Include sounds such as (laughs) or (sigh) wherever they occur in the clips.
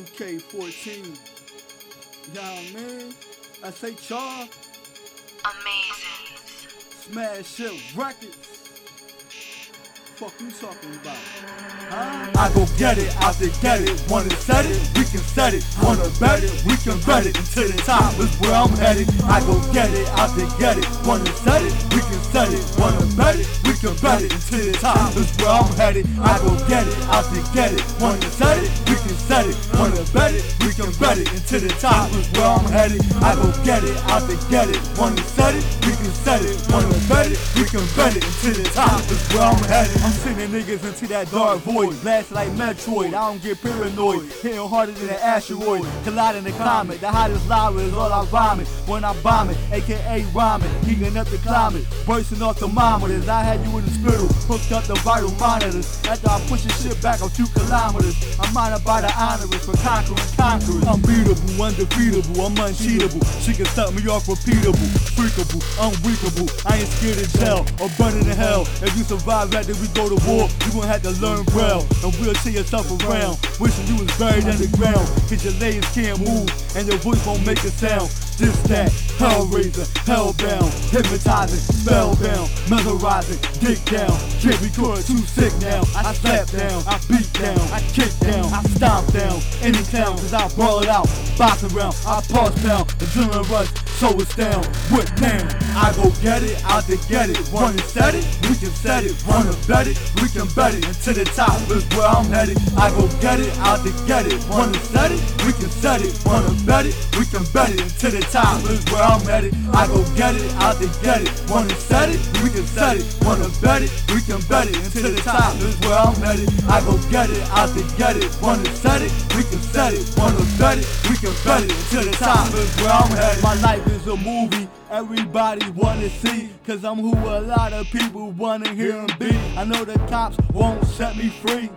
2K14. Yeah, man. I say Char. Amazing. Smash It Records. Fuck you talking about? Huh? I go get it, I to get it. Wanna set it, we can set it. Wanna bet it, we can bet it. Until the top is where I'm headed. I go get it, I to get it. Wanna set it, we can set it. Wanna bet it, we can bet it. Until the top is where I'm headed. I go get it, I to get it. Wanna set it, we can set it. Wanna bet it, we can bet it. Until the top is where I'm headed. I go get it, I to get it. Wanna set it, bet it, we can bet it. Until the top is where I'm headed. I'm sending niggas into that dark void, blast like Metroid. I don't get paranoid, hitting harder than an asteroid, colliding the comet. The hottest lava is all I vomit when I bomb it, aka rhyming, heating up the climate, bursting off the thermometers. I had you in the spittle, hooked up the vital monitors. After I push the shit back a few kilometers, I'm honored by the honors for conquering conquerors. Unbeatable, undefeatable, I'm uncheatable. She can set me off repeatable, freakable, unweakable. I ain't scared of jail or burning in hell. If you survive after we go to war, you gon' have to learn well and wheelchair yourself around. Wishing you was buried underground, cause your legs can't move and your voice won't make a sound. Just that, hellraiser, hellbound, hypnotizing, spellbound, mesmerizing, dig down, can't caught too sick now. I slap down, I beat down, I kick down, I stomp down, any town, cause I brawl it out, box around, I pause pound, adrenaline rush, so it's down, what down? I go get it, out to get it, wanna set it, we can set it, wanna bet it, we can bet it, until the top is where I'm headed. I go get it, out to get it, wanna set it, we can set it, wanna bet it, we can bet it, until the top is where I'm headed. I go get it, out to get it, wanna set it, we can set it, wanna bet it, we can bet it, until the top is where I'm headed. I go get it, out to get it, wanna set it, we can set it, wanna bet it, we can bet it, until the top is where I'm headed. My life is a movie, everybody wanna see, cause I'm who a lot of people wanna hear and be. I know the cops won't set me free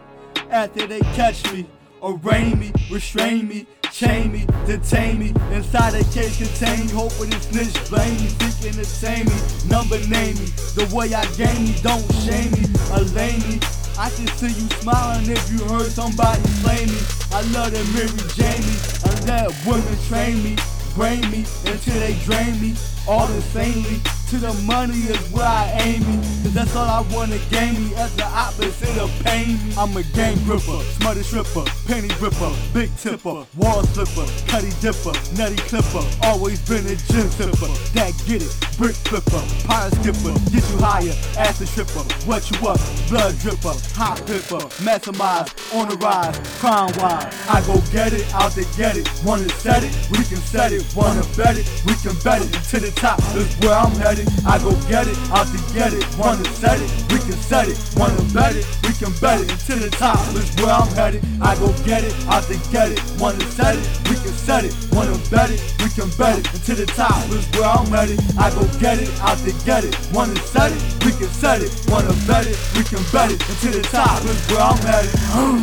after they catch me. Arraign me, restrain me, chain me, detain me. Inside a cage contain me, hoping this snitch blame me, seeking to tame me. Number name me, the way I game me, don't shame me, allay me. I can see you smiling if you heard somebody slay me. I love that Mary Jamie, and let women train me, brain me until they drain me. All insanely to the money is where I aim me. Cause that's all I wanna gain me as the opposite of pain. I'm a gang gripper, smutty stripper, penny ripper, big tipper, wall slipper, cutty dipper, nutty clipper. Always been a gin sipper, that get it, brick flipper, pirate skipper, get you higher, ass a stripper, what you up, blood dripper, hot pipper, maximize, on the rise, crime wise. I go get it, out to get it, wanna set it, we can set it, wanna bet it, we can bet it, to the top is where I'm headed. I go get it, out to get it, wanna set it, we can set it, wanna bet it, we can bet it, to the top is where I'm headed. I go get it, out to get it, wanna set it, we can set it, wanna bet it, we can bet it, to the top is where I'm headed. I go get it, out to get it, wanna set it, we can set it, wanna bet it, we can bet it, to the top is where I'm headed. (gasps) (laughs)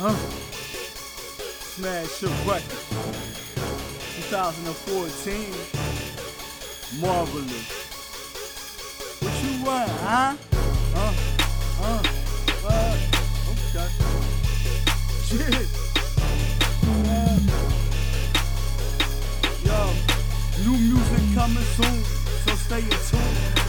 Huh? Smash your Records. 2014. Marvelous. What you want, huh? Huh? Huh? What? Okay. Shit. Uh, yo, new music coming soon, so stay tuned.